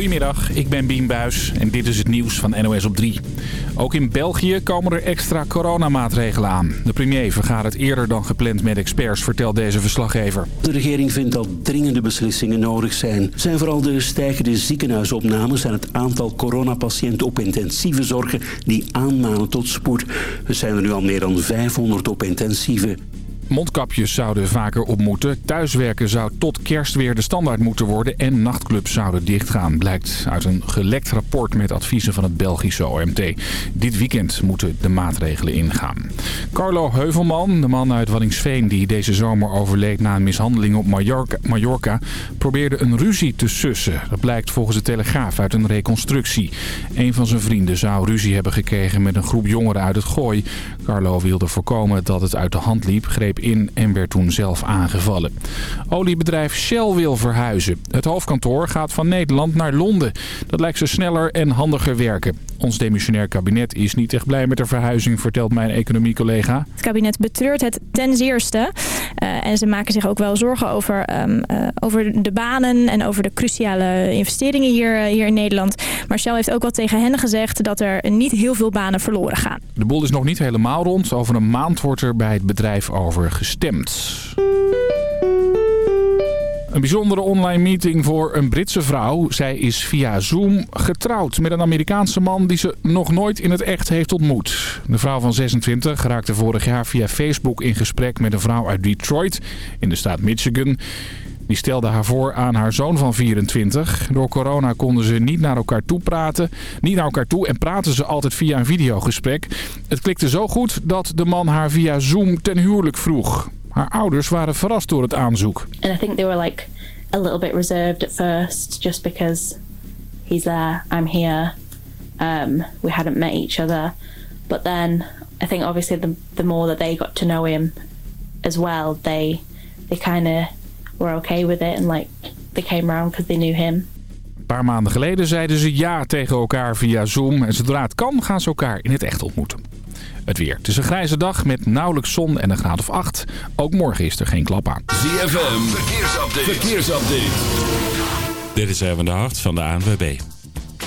Goedemiddag, ik ben Bien Buis en dit is het nieuws van NOS op 3. Ook in België komen er extra coronamaatregelen aan. De premier vergadert eerder dan gepland met experts, vertelt deze verslaggever. De regering vindt dat dringende beslissingen nodig zijn. zijn vooral de stijgende ziekenhuisopnames en het aantal coronapatiënten op intensieve zorgen die aanmanen tot spoed. Er zijn er nu al meer dan 500 op intensieve. Mondkapjes zouden vaker op moeten. Thuiswerken zou tot kerst weer de standaard moeten worden. En nachtclubs zouden dichtgaan. Blijkt uit een gelekt rapport met adviezen van het Belgische OMT. Dit weekend moeten de maatregelen ingaan. Carlo Heuvelman, de man uit Waddingsveen die deze zomer overleed na een mishandeling op Mallorca, Mallorca probeerde een ruzie te sussen. Dat blijkt volgens de Telegraaf uit een reconstructie. Een van zijn vrienden zou ruzie hebben gekregen met een groep jongeren uit het gooi. Carlo wilde voorkomen dat het uit de hand liep, greep in en werd toen zelf aangevallen. Oliebedrijf Shell wil verhuizen. Het hoofdkantoor gaat van Nederland naar Londen. Dat lijkt ze sneller en handiger werken. Ons demissionair kabinet is niet echt blij met de verhuizing, vertelt mijn economiecollega. Het kabinet betreurt het ten zeerste. Uh, en ze maken zich ook wel zorgen over, um, uh, over de banen en over de cruciale investeringen hier, hier in Nederland. Maar Shell heeft ook wel tegen hen gezegd dat er niet heel veel banen verloren gaan. De boel is nog niet helemaal rond. Over een maand wordt er bij het bedrijf over gestemd. Een bijzondere online meeting voor een Britse vrouw. Zij is via Zoom getrouwd met een Amerikaanse man die ze nog nooit in het echt heeft ontmoet. De vrouw van 26 raakte vorig jaar via Facebook in gesprek met een vrouw uit Detroit in de staat Michigan. Die stelde haar voor aan haar zoon van 24. Door corona konden ze niet naar elkaar toe praten. Niet naar elkaar toe en praten ze altijd via een videogesprek. Het klikte zo goed dat de man haar via Zoom ten huwelijk vroeg. Haar ouders waren verrast door het aanzoek. And I think they were like a little bit reserved at first just because he's there, I'm here. Um, we hadn't met each other. But then I think obviously the the more that they got to know him as well, they they kind of were okay with it and like they came around because they knew him. Een paar maanden geleden zeiden ze ja tegen elkaar via Zoom. En zodra het kan gaan ze elkaar in het echt ontmoeten. Het weer. Het is een grijze dag met nauwelijks zon en een graad of 8. Ook morgen is er geen klap aan. ZFM, verkeersupdate. verkeersupdate. Dit is even de hart van de ANWB.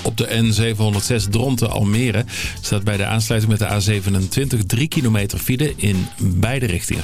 Op de N706 Dronten Almere staat bij de aansluiting met de A27 3 kilometer file in beide richtingen.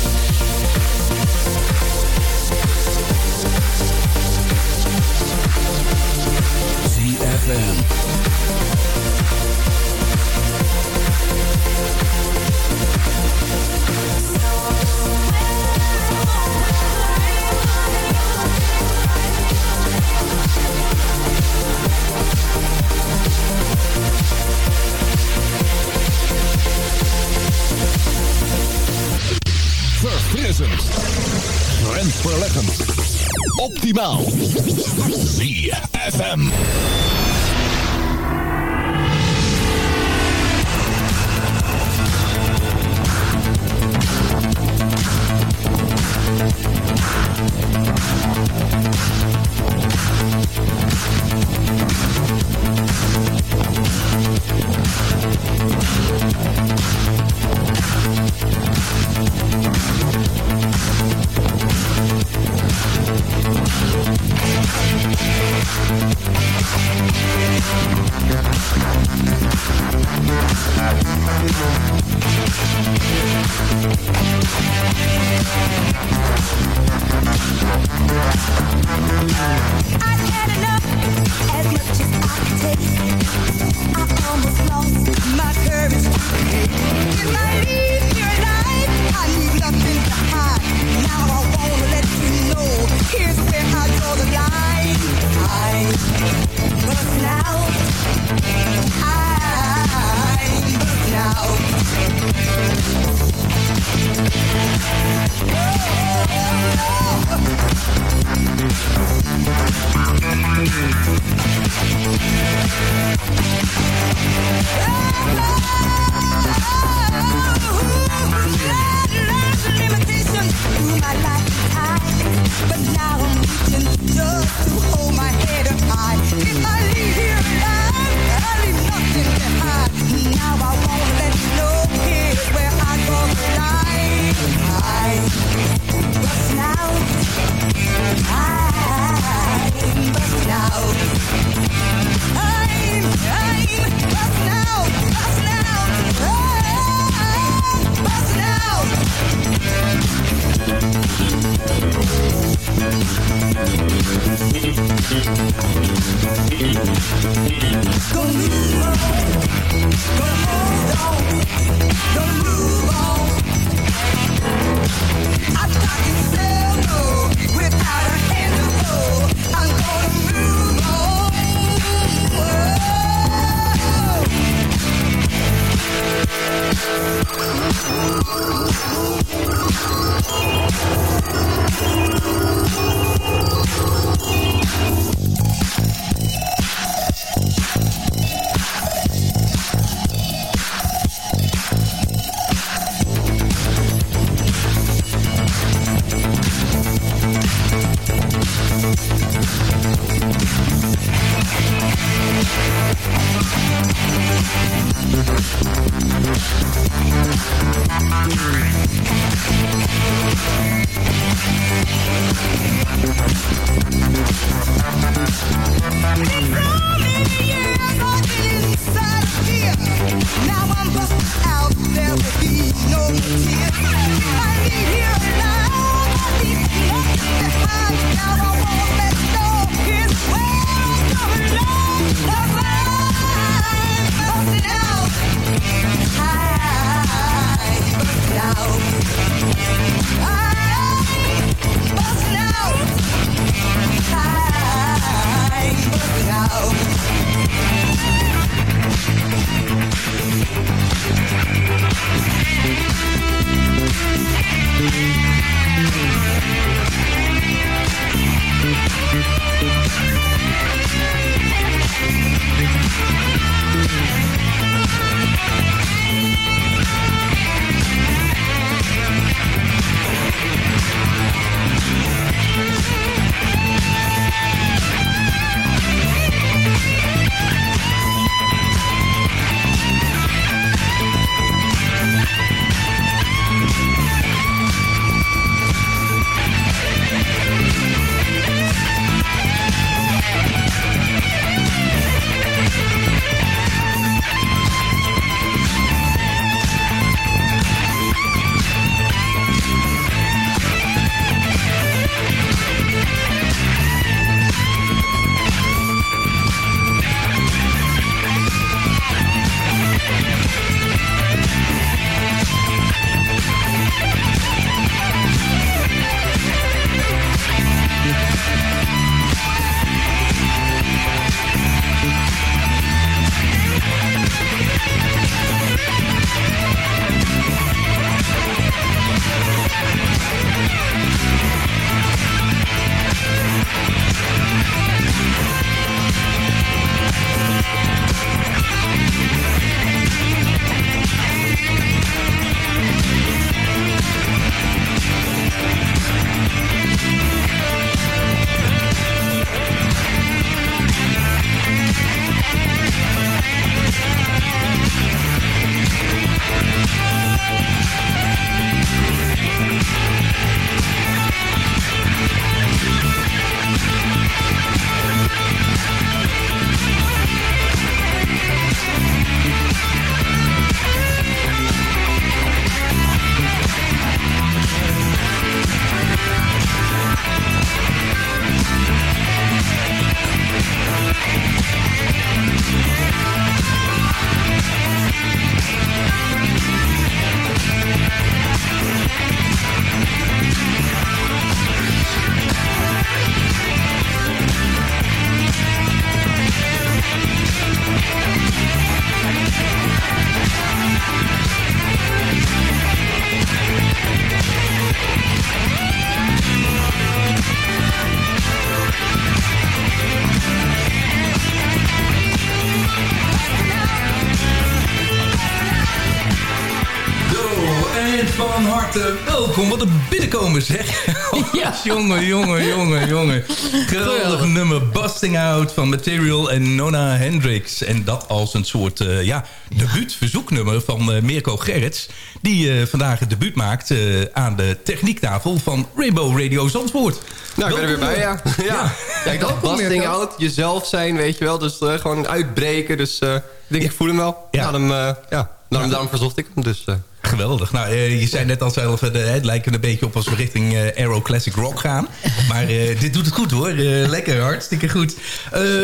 Binnenkomen zeg. Ja. jongen, jongen, jongen, jongen. Geweldig nummer Busting Out van Material en Nona Hendricks. En dat als een soort uh, ja, debuutverzoeknummer van uh, Mirko Gerrits. Die uh, vandaag het debuut maakt aan de techniektafel van Rainbow Radio Zandvoort. Nou, ik ben er weer bij, ja. ja. ja. ik dacht, Busting Out, jezelf zijn, weet je wel. Dus gewoon uitbreken. Dus ik denk, ik voel hem wel. Ja. Laat hem, ja. Daarom, daarom verzocht ik hem dus. Geweldig. Nou, uh, je zei net al zelf, uh, het lijkt een beetje op als we richting uh, Aero Classic Rock gaan. Maar dit doet het goed hoor. lekker, hartstikke goed.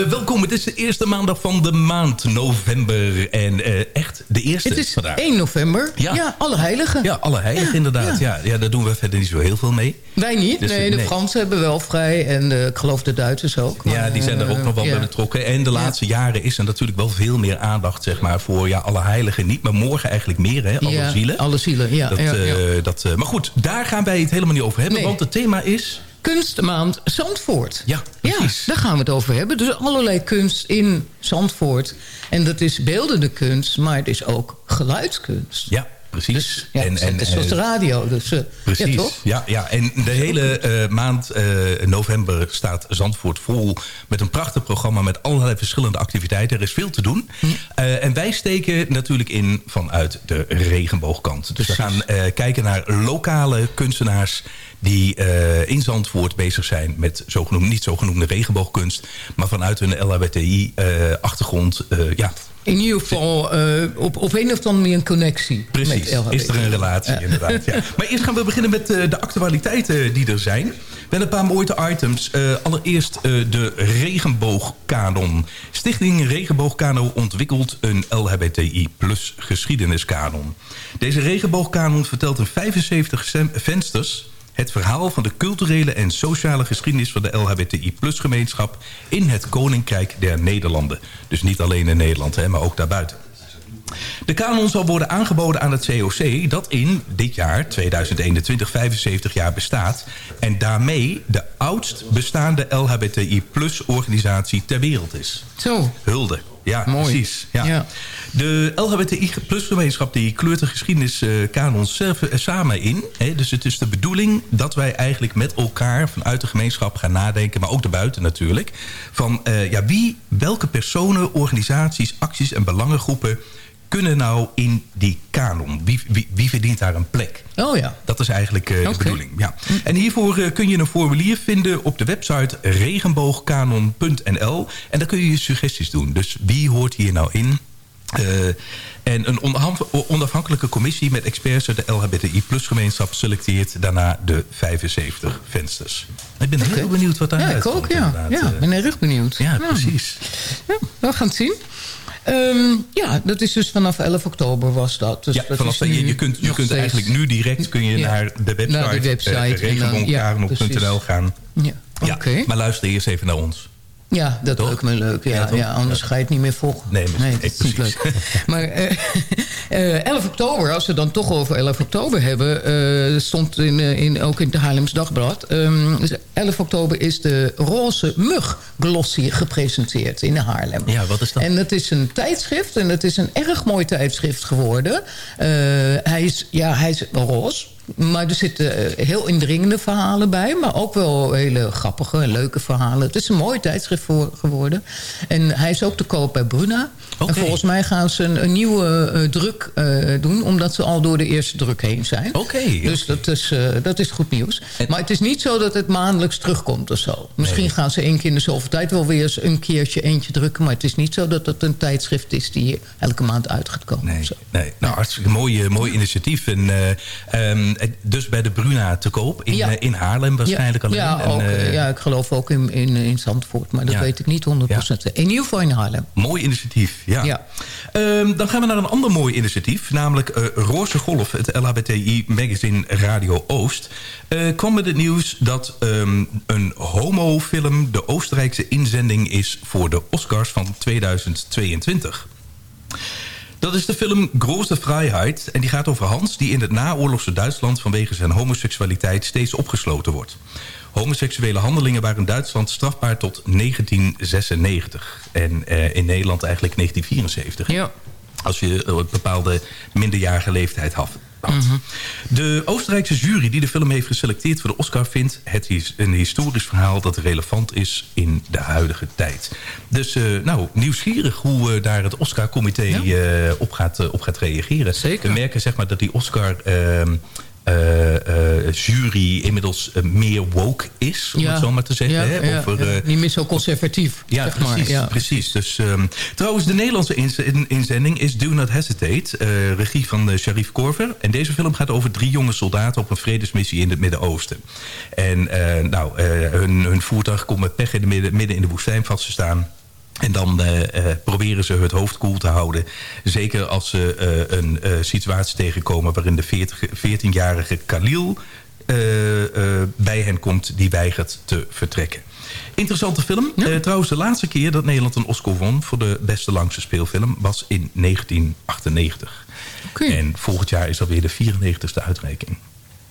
welkom, het is de eerste maandag van de maand november. En echt de eerste Het is vandaag. 1 november. Ja. ja, alle heiligen. Ja, alle heiligen inderdaad. Ja. Ja, daar doen we verder niet zo heel veel mee. Wij niet. Dus, nee, de Fransen hebben wel vrij. En de, ik geloof de Duitsers ook. ja, die zijn er ook nog wel bij betrokken. En de laatste jaren is er natuurlijk wel veel meer aandacht zeg maar, voor ja, alle heiligen. Niet, maar morgen eigenlijk meer. Hè, alle zielen. Alle zielen, ja. Dat, ja, ja. Dat, uh, maar goed, daar gaan wij het helemaal niet over hebben. Nee. Want het thema is... Kunstmaand Zandvoort. Ja, precies. Ja, daar gaan we het over hebben. Dus allerlei kunst in Zandvoort. En dat is beeldende kunst, maar het is ook geluidskunst. Ja, precies. Dus, ja, en, en, net zoals de radio. Dus, uh, precies, ja, toch? Ja, ja, en de hele uh, maand uh, november staat Zandvoort vol... met een prachtig programma met allerlei verschillende activiteiten. Er is veel te doen. Hm. en wij steken natuurlijk in vanuit de regenboogkant. Dus precies. we gaan kijken naar lokale kunstenaars die uh, in Zandvoort bezig zijn met zogenoemde, niet zogenoemde regenboogkunst... maar vanuit hun LHBTI-achtergrond uh, ja, in ieder geval uh, op, op een of andere manier een connectie. Precies, met is er een relatie ja. inderdaad. Ja. Maar eerst gaan we beginnen met uh, de actualiteiten die er zijn. We hebben een paar mooie items. Uh, allereerst de regenboogkanon. Stichting Regenboogkanon ontwikkelt een LHBTI plus geschiedeniskanon. Deze regenboogkanon vertelt in 75 vensters het verhaal van de culturele en sociale geschiedenis van de LHBTI-gemeenschap in het Koninkrijk der Nederlanden. Dus niet alleen in Nederland, hè, maar ook daarbuiten. De kanon zal worden aangeboden aan het COC... dat in dit jaar, 2021, 75 jaar bestaat... en daarmee de oudst bestaande LHBTI-organisatie ter wereld is. Zo. Hulde. Ja, Mooi. precies. Ja. ja. De LHBTI-gemeenschap die kleurt de geschiedeniskanon uh, samen in. Hè? Dus het is de bedoeling dat wij eigenlijk met elkaar vanuit de gemeenschap gaan nadenken... maar ook daarbuiten natuurlijk. Van uh, ja, wie, welke personen, organisaties, acties en belangengroepen kunnen nou in die kanon? Wie, wie, wie, verdient daar een plek? Oh ja. Dat is eigenlijk uh, okay. de bedoeling. Ja. En hiervoor uh, kun je een formulier vinden op de website regenboogkanon.nl. En daar kun je je suggesties doen. Dus wie hoort hier nou in? Uh, en een onafhankelijke commissie met experts uit de LHBTI-gemeenschap... selecteert daarna de 75 vensters. Ik ben okay. heel benieuwd wat daaruit Ja, ik ook, ja. Ja, ik ben erg benieuwd. Ja, ja. precies. Ja, we gaan het zien. Um, ja, dat is dus vanaf 11 oktober was dat. Dus ja, dat vanaf je, je kunt, je kunt eigenlijk nu direct kun je ja, naar de website, naar de website uh, gaan. Ja, ja, okay. Maar luister eerst even naar ons. Ja, dat lijkt me leuk. Ja, ja, ja, anders ga je het niet meer volgen. Nee, nee dat is niet leuk. Maar uh, uh, 11 oktober, als we dan toch over 11 oktober hebben... Uh, stond in, in, ook in het Haarlems Dagblad... Um, 11 oktober is de Roze Mug Glossy gepresenteerd in Haarlem. Ja, wat is dat? En het is een tijdschrift en het is een erg mooi tijdschrift geworden. hij, is, ja, hij is roze... Maar er zitten heel indringende verhalen bij. Maar ook wel hele grappige en leuke verhalen. Het is een mooi tijdschrift voor, geworden. En hij is ook te koop bij Bruna. Okay. En volgens mij gaan ze een, een nieuwe uh, druk uh, doen. Omdat ze al door de eerste druk heen zijn. Oké. Okay, dus okay. dat is, uh, dat is goed nieuws. En... Maar het is niet zo dat het maandelijks terugkomt of zo. Misschien nee. gaan ze één keer in de zoveel tijd wel weer eens een keertje eentje drukken. Maar het is niet zo dat het een tijdschrift is die elke maand uit gaat komen. Nee, nee. nou hartstikke mooi, mooi initiatief. En um, dus bij de Bruna te koop. In, ja. in Haarlem waarschijnlijk ja. alleen. Ja, ook, en, ja, ik geloof ook in, in, in Zandvoort. Maar dat ja. weet ik niet 100%. In ieder geval in Haarlem. Mooi initiatief, ja. ja. Um, dan gaan we naar een ander mooi initiatief. Namelijk uh, Roze Golf, het LHBTI-magazine Radio Oost. Uh, kwam met het nieuws dat um, een homofilm... de Oostenrijkse inzending is voor de Oscars van 2022. Dat is de film Große Vrijheid. En die gaat over Hans die in het naoorlogse Duitsland... vanwege zijn homoseksualiteit steeds opgesloten wordt. Homoseksuele handelingen waren in Duitsland strafbaar tot 1996. En uh, in Nederland eigenlijk 1974. Ja. Als je een bepaalde minderjarige leeftijd had. De Oostenrijkse jury die de film heeft geselecteerd voor de Oscar... vindt het is een historisch verhaal dat relevant is in de huidige tijd. Dus uh, nou, nieuwsgierig hoe uh, daar het Oscar-comité ja. uh, op, gaat, op gaat reageren. Zeker. We merken zeg maar, dat die Oscar... ehm, uh, uh, jury inmiddels uh, meer woke is, om Ja. het zo maar te zeggen. Ja, hè? ja, Over, ja. Niet meer zo conservatief, ja, zeg precies. maar. Ja. precies. Dus, um, trouwens, de Nederlandse inzending is Do Not Hesitate. Regie van Sharif Korver. En deze film gaat over drie jonge soldaten op een vredesmissie in het Midden-Oosten. En nou, hun, hun voertuig komt met pech in de midden, midden in de woestijn vast te staan. En dan uh, uh, proberen ze het hoofd koel te houden. Zeker als ze uh, een situatie tegenkomen... waarin de 14-jarige Khalil bij hen komt... die weigert te vertrekken. Interessante film. Ja. trouwens, de laatste keer dat Nederland een Oscar won... voor de beste langste speelfilm was in 1998. Okay. En volgend jaar is alweer de 94ste uitreiking.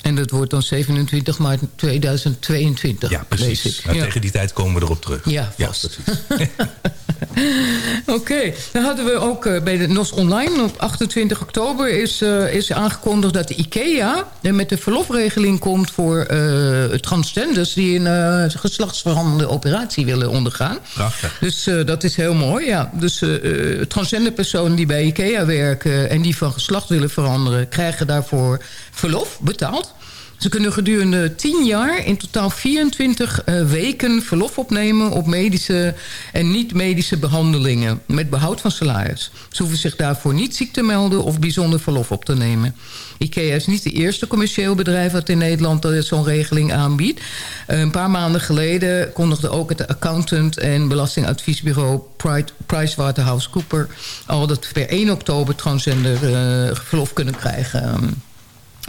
En dat wordt dan 27 maart 2022. Ja, precies. Nou, ja. Tegen die tijd komen we erop terug. Ja, vast. Ja, Oké, okay. dan hadden we ook uh, bij de NOS Online op 28 oktober is, uh, is aangekondigd dat de IKEA met de verlofregeling komt voor uh, transgenders die een geslachtsveranderende operatie willen ondergaan. Prachtig. Dus dat is heel mooi, ja. Dus transgender personen die bij IKEA werken en die van geslacht willen veranderen, krijgen daarvoor verlof betaald. Ze kunnen gedurende 10 jaar in totaal 24 uh, weken verlof opnemen... op medische en niet-medische behandelingen met behoud van salaris. Ze hoeven zich daarvoor niet ziek te melden of bijzonder verlof op te nemen. IKEA is niet de eerste commercieel bedrijf dat in Nederland zo'n regeling aanbiedt. Uh, een paar maanden geleden kondigde ook het accountant en belastingadviesbureau PricewaterhouseCooper... al dat per 1 oktober transgender uh, verlof kunnen krijgen...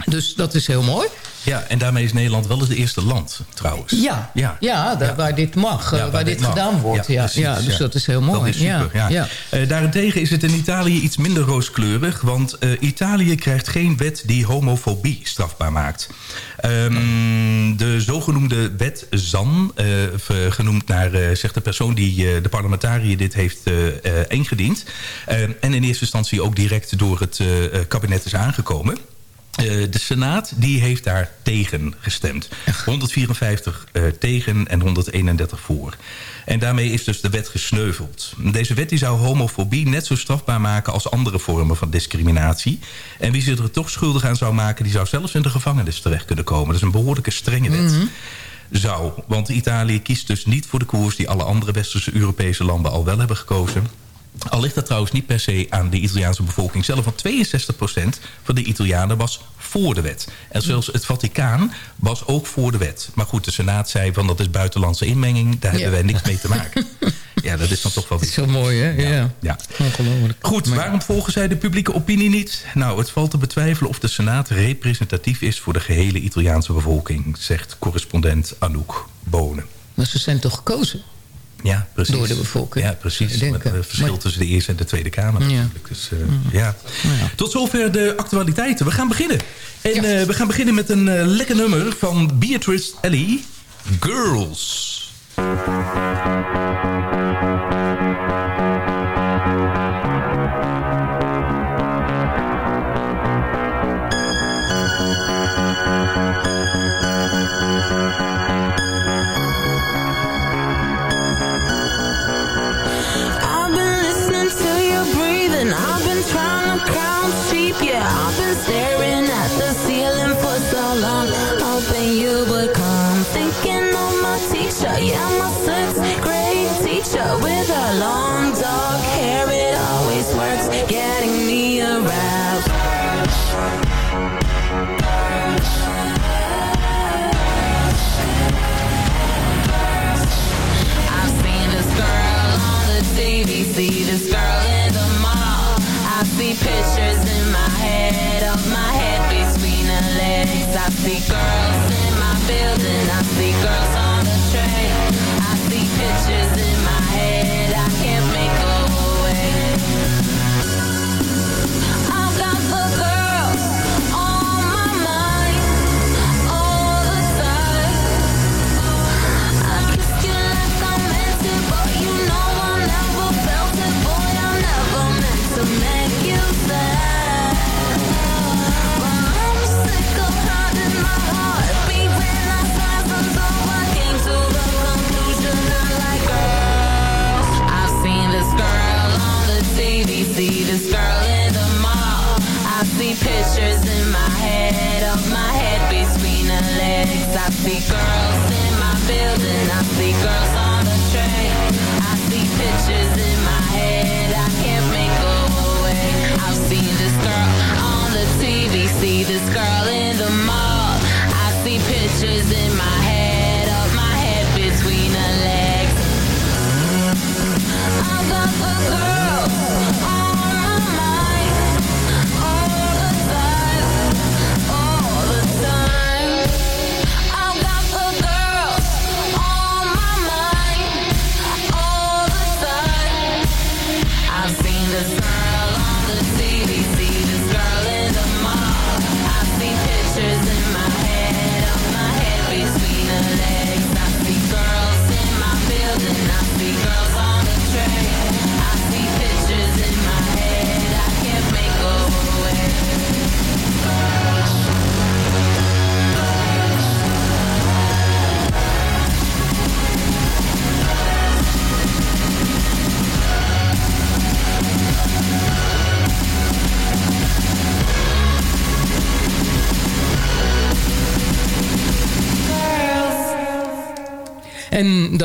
Dus dat is heel mooi. Ja, en daarmee is Nederland wel eens het eerste land, trouwens. Ja, ja. ja, daar, ja. waar dit mag, ja, waar, waar, dit, gedaan wordt. Ja, precies, ja, dus dat is heel mooi. Dat is super, ja. ja. Uh, daarentegen is het in Italië iets minder rooskleurig... want uh, Italië krijgt geen wet die homofobie strafbaar maakt. Um, de zogenoemde wet ZAN, uh, genoemd naar zegt de persoon die de parlementariër dit heeft ingediend... en in eerste instantie ook direct door het kabinet is aangekomen... Uh, de Senaat die heeft daar tegen gestemd. 154 uh, tegen en 131 voor. En daarmee is dus de wet gesneuveld. Deze wet die zou homofobie net zo strafbaar maken... als andere vormen van discriminatie. En wie zich er toch schuldig aan zou maken... die zou zelfs in de gevangenis terecht kunnen komen. Dat is een behoorlijke strenge wet. Mm -hmm. Zou, want Italië kiest dus niet voor de koers... die alle andere westerse Europese landen al wel hebben gekozen... Al ligt dat trouwens niet per se aan de Italiaanse bevolking zelf. Want 62% van de Italianen was voor de wet. En zelfs het Vaticaan was ook voor de wet. Maar goed, de Senaat zei van dat is buitenlandse inmenging. Daar ja. hebben wij niks mee te maken. ja, dat is dan toch wel... Dat is zo mooi, hè? Ja. ja. ja. Ongelooflijk. Goed, waarom volgen zij de publieke opinie niet? Nou, het valt te betwijfelen of de Senaat representatief is... voor de gehele Italiaanse bevolking, zegt correspondent Anouk Bonen. Maar ze zijn toch gekozen? Ja, precies. Door de bevolking. Ja, precies. Met het verschil maar... tussen de Eerste en de Tweede Kamer natuurlijk. Dus, uh, mm. ja. Tot zover de actualiteiten. We gaan beginnen. En uh, we gaan beginnen met een uh, lekker nummer van Beatrice Ellie. Girls.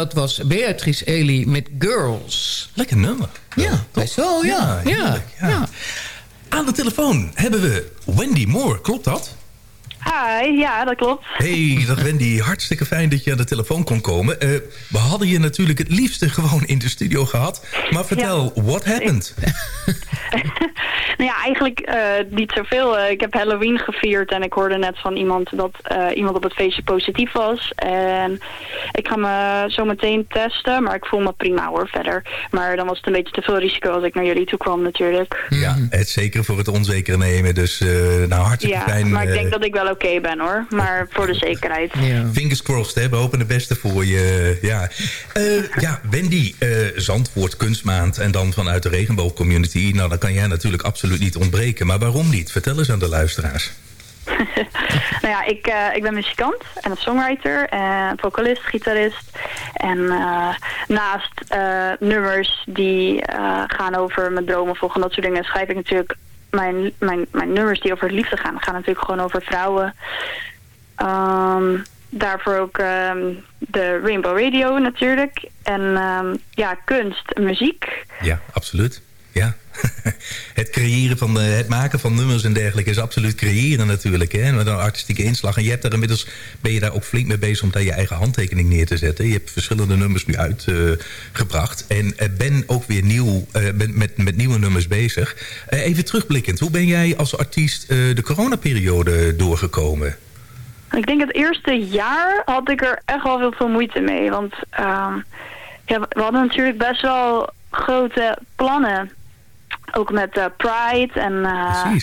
Dat was Beatrice Ely met Girls. Lekker nummer. Ja, best wel, ja. ja, heerlijk, ja. Aan de telefoon hebben we Wendy Moore, klopt dat? Hi, ja, dat klopt. Hey, dag Wendy. Hartstikke fijn dat je aan de telefoon kon komen. Eh, we hadden je natuurlijk het liefste gewoon in de studio gehad. Maar vertel, what happened? nou ja, eigenlijk uh, niet zoveel. Uh, ik heb Halloween gevierd en ik hoorde net van iemand dat iemand op het feestje positief was. En ik ga me zo meteen testen, maar ik voel me prima hoor verder. Maar dan was het een beetje te veel risico als ik naar jullie toe kwam natuurlijk. Ja, het zekere voor het onzekere nemen. Dus nou, hartstikke ja, fijn. maar ik denk dat ik wel oké ben hoor. Maar voor de zekerheid. Ja. Fingers crossed, hè? we hopen het beste voor je. Ja, uh, ja Wendy, uh, Zandvoort Kunstmaand en dan vanuit de regenboogcommunity. Nou, dan kan jij natuurlijk absoluut niet ontbreken. Maar waarom niet? Vertel eens aan de luisteraars. nou ja, ik, uh, ik ben muzikant en een songwriter en vocalist, gitarist. En uh, naast nummers die gaan over mijn dromen volgen, dat soort dingen, schrijf ik natuurlijk mijn, mijn, mijn nummers die over liefde gaan, gaan natuurlijk gewoon over vrouwen. Um, daarvoor ook um, de Rainbow Radio natuurlijk. En um, ja, kunst, muziek. Ja, absoluut. Ja. het creëren van het maken van nummers en dergelijke is absoluut creëren natuurlijk. Hè? Met een artistieke inslag. En je hebt daar inmiddels, ben je daar ook flink mee bezig om daar je eigen handtekening neer te zetten. Je hebt verschillende nummers nu uitgebracht. En uh, ben ook weer nieuw, uh, ben met, met nieuwe nummers bezig. even terugblikkend, hoe ben jij als artiest de coronaperiode doorgekomen? Ik denk het eerste jaar had ik er echt wel veel, moeite mee. Want ja, we hadden natuurlijk best wel grote plannen ook met uh, Pride en uh,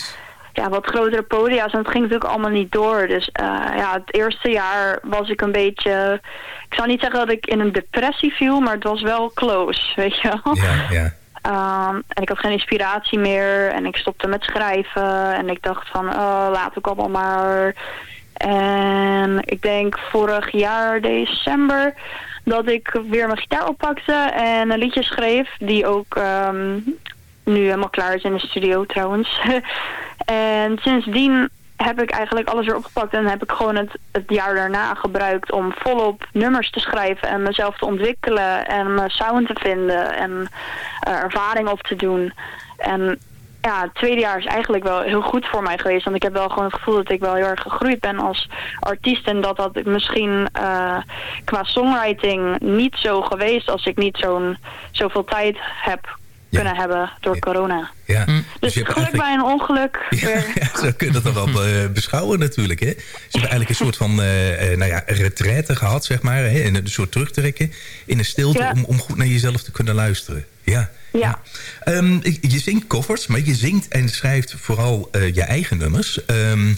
ja, wat grotere podia's. En het ging natuurlijk allemaal niet door. Dus uh, ja, het eerste jaar was ik een beetje... Ik zou niet zeggen dat ik in een depressie viel, maar het was wel close, weet je wel. Ja, ja. Um, en ik had geen inspiratie meer en ik stopte met schrijven. En ik dacht van, oh, laat ik allemaal maar. En ik denk vorig jaar december dat ik weer mijn gitaar oppakte en een liedje schreef die ook um, nu helemaal klaar is in de studio trouwens. en sindsdien heb ik eigenlijk alles weer opgepakt en heb ik gewoon het, het jaar daarna gebruikt om volop nummers te schrijven en mezelf te ontwikkelen en sound te vinden en uh, ervaring op te doen. En ja, het tweede jaar is eigenlijk wel heel goed voor mij geweest. Want ik heb wel gewoon het gevoel dat ik wel heel erg gegroeid ben als artiest. En dat dat misschien uh, qua songwriting niet zo geweest als ik niet zo'n zoveel tijd heb kunnen hebben door corona. Ja. Dus, dus geluk eigenlijk... bij een ongeluk. Ja, ja, zo kun je dat dan wel uh, beschouwen natuurlijk. Hè? Dus je hebt eigenlijk een soort van uh, nou ja, retraite gehad, zeg maar. Hè? En een soort terugtrekken in een stilte ja. om, om goed naar jezelf te kunnen luisteren. Ja. Ja. Um, je zingt covers, maar je zingt en schrijft vooral uh, je eigen nummers. Um,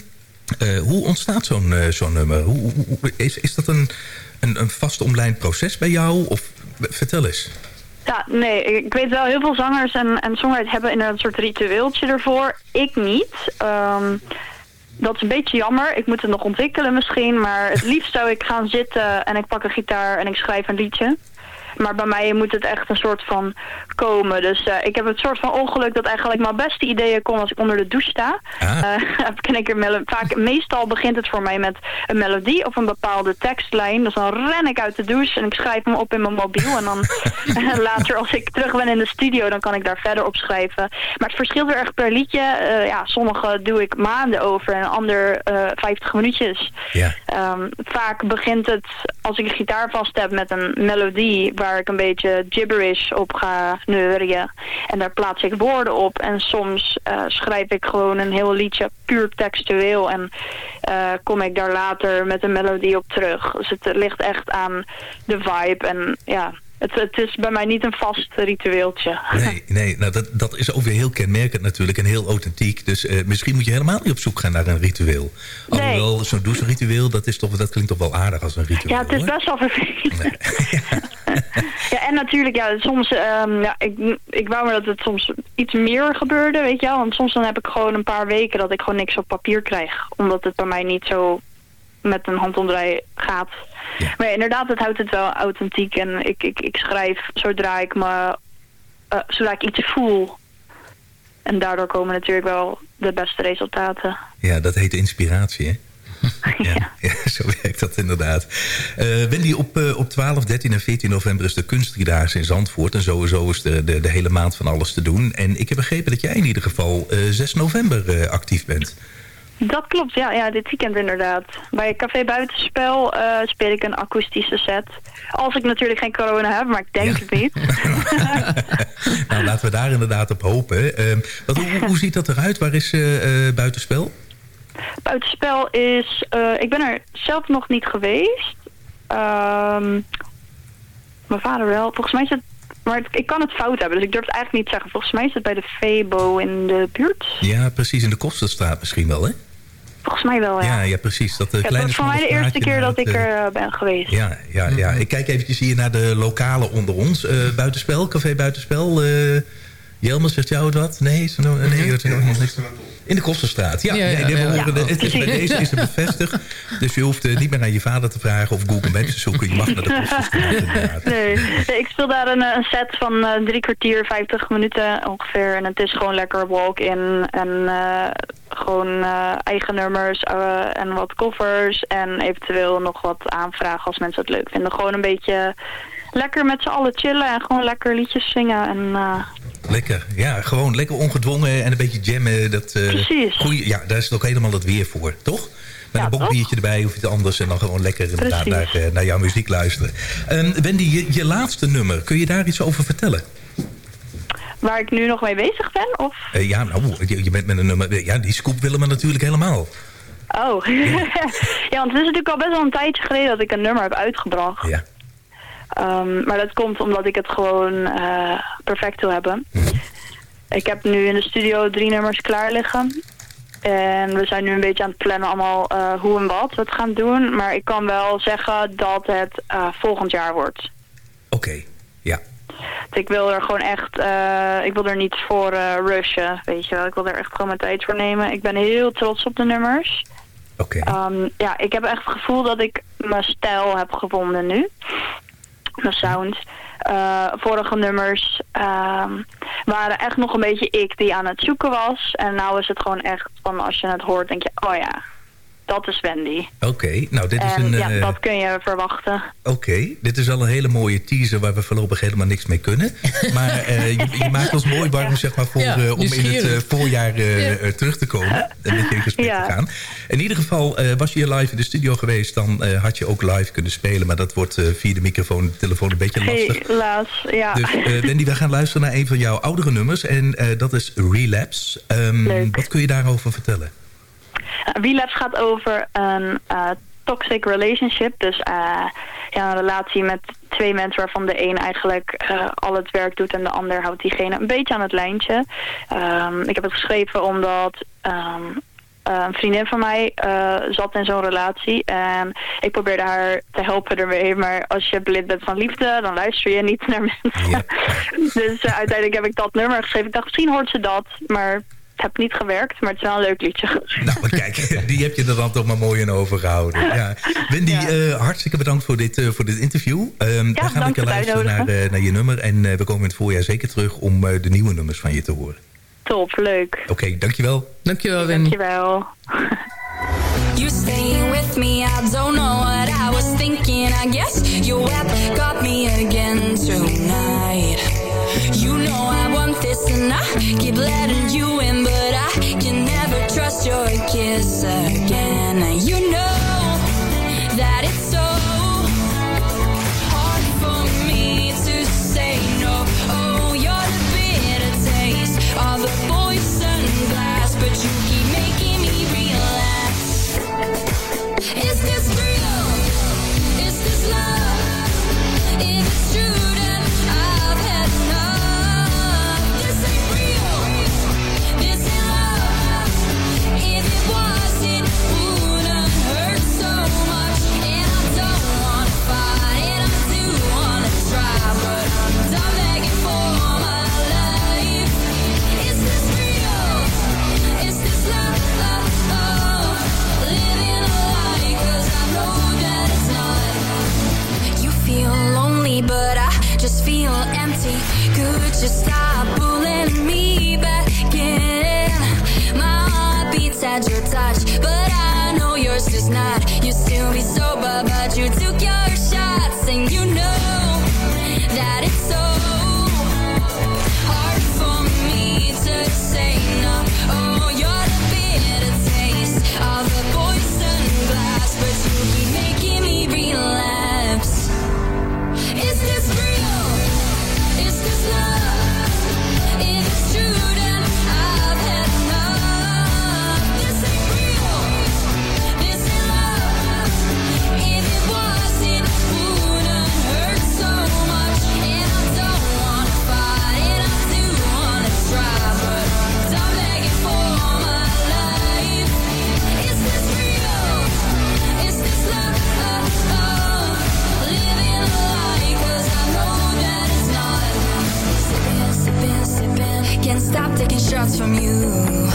hoe ontstaat zo'n zo'n nummer? Hoe, hoe, is, is dat een, een, een vast omlijnd proces bij jou? Of vertel eens. Ja, nee, ik weet wel, heel veel zangers en, en songwriters hebben een soort ritueeltje ervoor. Ik niet. Um, dat is een beetje jammer. Ik moet het nog ontwikkelen misschien. Maar het liefst zou ik gaan zitten en ik pak een gitaar en ik schrijf een liedje. Maar bij mij moet het echt een soort van komen. Dus uh, ik heb het soort van ongeluk dat eigenlijk mijn beste ideeën komen als ik onder de douche sta. Ah. Uh, ken ik er vaak, meestal begint het voor mij met een melodie of een bepaalde tekstlijn. Dus dan ren ik uit de douche en ik schrijf hem op in mijn mobiel. En dan later als ik terug ben in de studio, dan kan ik daar verder op schrijven. Maar het verschilt weer erg per liedje. Uh, ja, sommige doe ik maanden over en ander 50 minuutjes. Ja. Um, vaak begint het als ik een gitaar vast heb met een melodie waar ik een beetje gibberish op ga neurien. En daar plaats ik woorden op. En soms uh, schrijf ik gewoon een heel liedje puur textueel. En uh, kom ik daar later met een melodie op terug. Dus het ligt echt aan de vibe. En ja, het, het, is bij mij niet een vast ritueeltje. Nee, nee nou dat, dat is ook weer heel kenmerkend natuurlijk en heel authentiek. Dus uh, misschien moet je helemaal niet op zoek gaan naar een ritueel. Alhoewel, nee. zo'n doucheritueel, dat, is toch, dat klinkt toch wel aardig als een ritueel. Ja, het is hoor. best wel vervelend. Nee. ja, en natuurlijk, ja, soms, um, ja, ik, ik wou maar dat het soms iets meer gebeurde, weet je wel. Want soms dan heb ik gewoon een paar weken dat ik gewoon niks op papier krijg. Omdat het bij mij niet zo met een handomdraai gaat. Ja. Maar ja, inderdaad, het houdt het wel authentiek. En ik, ik, ik schrijf zodra ik me, uh, zodra ik iets voel. En daardoor komen natuurlijk wel de beste resultaten. Ja, dat heet inspiratie, hè? Ja, ja, zo werkt dat inderdaad. Eh, Wendy, op, eh, op 12, 13 en 14 november is de kunstdriedaagse in Zandvoort. En sowieso is de, de, de hele maand van alles te doen. En ik heb begrepen dat jij in ieder geval eh, 6 november eh, actief bent. Dat klopt, ja, ja, dit weekend inderdaad. Bij Café Buitenspel eh, speel ik een akoestische set. Als ik natuurlijk geen corona heb, maar ik denk het niet. Nou, laten we daar inderdaad op hopen. Eh, wat, hoe, hoe ziet dat eruit? Waar is eh, eh, Buitenspel? Buitenspel is... ik ben er zelf nog niet geweest. Ehm, mijn vader wel. Volgens mij is het... Maar ik kan het fout hebben, dus ik durf het eigenlijk niet te zeggen. Volgens mij is het bij de Febo in de buurt. Ja, precies. In de Kosterstraat misschien wel, hè? Volgens mij wel, ja. Ja, ja precies. Dat, eh, Ja, dat kleine is voor mij de eerste keer dat het, ik eh, er eh, ben geweest. Ja, ja, ja. Ik kijk eventjes hier naar de lokale onder ons. Eh, buitenspel, café Buitenspel. eh Jelmer, zegt jou het wat? Nee, nog- nee, dat is nog niks. In de Kosterstraat. Ja, Ja, ja, nee, we ja. horen de- het is, bij deze is het bevestigd. Dus je hoeft eh, niet meer naar je vader te vragen of Google Maps te zoeken. Je mag naar de Kosterstraat. Nee, Nee, ik speel daar een, eh, een set van eh, drie kwartier, 50 minuten ongeveer. En het is gewoon lekker walk-in en eh, gewoon eh, eigen nummers eh, en wat covers. En eventueel nog wat aanvragen als mensen het leuk vinden. Gewoon een beetje lekker met z'n allen chillen en gewoon lekker liedjes zingen. En, eh, Lekker, ja, gewoon lekker ongedwongen en een beetje jammen. Dat, eh, Precies. goeie- ja, daar is het ook helemaal het weer voor, toch? Met een bokbiertje erbij of iets anders en dan gewoon lekker inderdaad naar, eh, naar jouw muziek luisteren. Ehm, Wendy, je, je laatste nummer, kun je daar iets over vertellen? waar ik nu nog mee bezig ben? Of... Eh, ja, nou, je, je bent met een nummer. Ja, die scoop willen we natuurlijk helemaal. Oh, ja, want het is natuurlijk al best wel een tijdje geleden dat ik een nummer heb uitgebracht. Ja. Ehm, maar dat komt omdat ik het gewoon eh, perfect wil hebben. Ik heb nu in de studio drie nummers klaar liggen. En we zijn nu een beetje aan het plannen allemaal eh, hoe en wat we het gaan doen. Maar ik kan wel zeggen dat het eh, volgend jaar wordt. Oké, ja. Dus ik wil er gewoon echt, ik wil er niet voor rushen, weet je wel. Ik wil er echt gewoon mijn tijd voor nemen. Ik ben heel trots op de nummers. Oké. Ehm, ja, ik heb echt het gevoel dat ik mijn stijl heb gevonden nu. Mijn sound. Eh, vorige nummers ehm, waren echt nog een beetje ik die aan het zoeken was. En nou is het gewoon echt van als je het hoort denk je, oh ja, dat is Wendy. Oké, nou dit is en een... ja, eh, dat kun je verwachten. Oké, dit is al een hele mooie teaser waar we voorlopig helemaal niks mee kunnen. Maar eh, je, je maakt ons mooi warm zeg maar, voor, Ja, eh, om in het voorjaar terug te komen. En met je in gesprek Ja. te gaan. In ieder geval, eh, was je hier live in de studio geweest... dan eh, had je ook live kunnen spelen. Maar dat wordt eh, via de microfoon de telefoon een beetje lastig. Helaas, ja. Dus eh, Wendy, we gaan luisteren naar een van jouw oudere nummers. En eh, dat is Relapse. Ehm, wat kun je daarover vertellen? Relapse gaat over een eh, toxic relationship. Dus eh, ja, een relatie met twee mensen waarvan de een eigenlijk eh, al het werk doet en de ander houdt diegene een beetje aan het lijntje. Ehm, ik heb het geschreven omdat ehm, eh, een vriendin van mij zat in zo'n relatie en ik probeerde haar te helpen ermee. Maar als je blind bent van liefde, dan luister je niet naar mensen. dus uiteindelijk heb ik dat nummer geschreven. Ik dacht, misschien hoort ze dat, maar het heeft niet gewerkt, maar het is wel een leuk liedje. Nou, maar kijk, die heb je er dan toch maar mooi in overgehouden. Ja. Wendy, eh, hartstikke bedankt voor dit, eh, voor dit interview. Ehm we gaan dank lekker voor het luisteren naar, eh, naar je nummer. En eh, we komen in het voorjaar zeker terug om eh, de nieuwe nummers van je te horen. Top, leuk. Oké, dankjewel. Dankjewel, Wendy. Dankjewel. You staying with me, I don't know what I was thinking. I guess your web got me again tonight. You know I this and I keep letting you in, but I can never trust your kiss You stop pulling me back in? My heart beats at your touch, but I know yours next night. You still be sober, but you took your shots from you.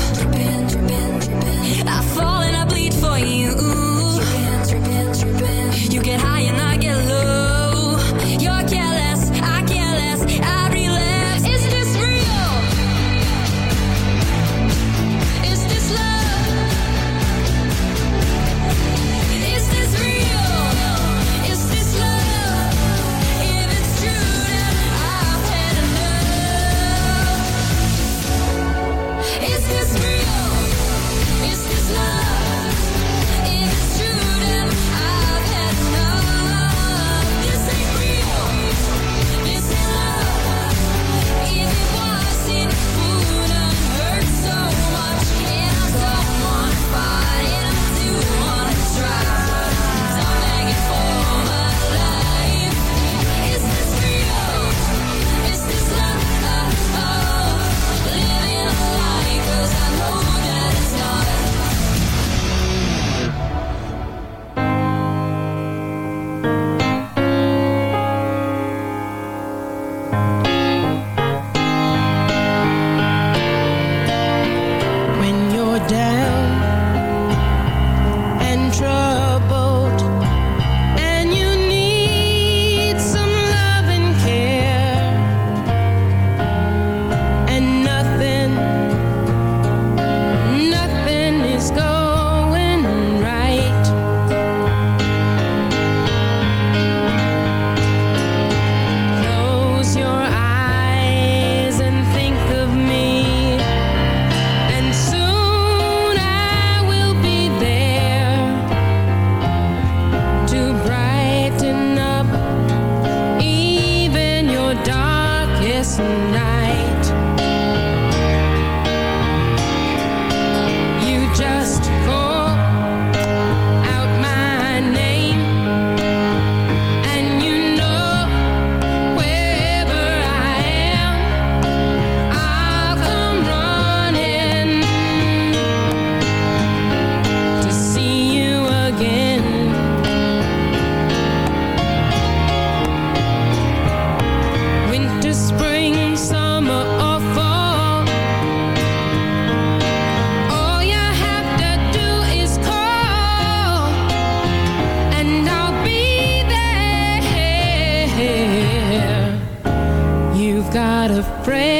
Got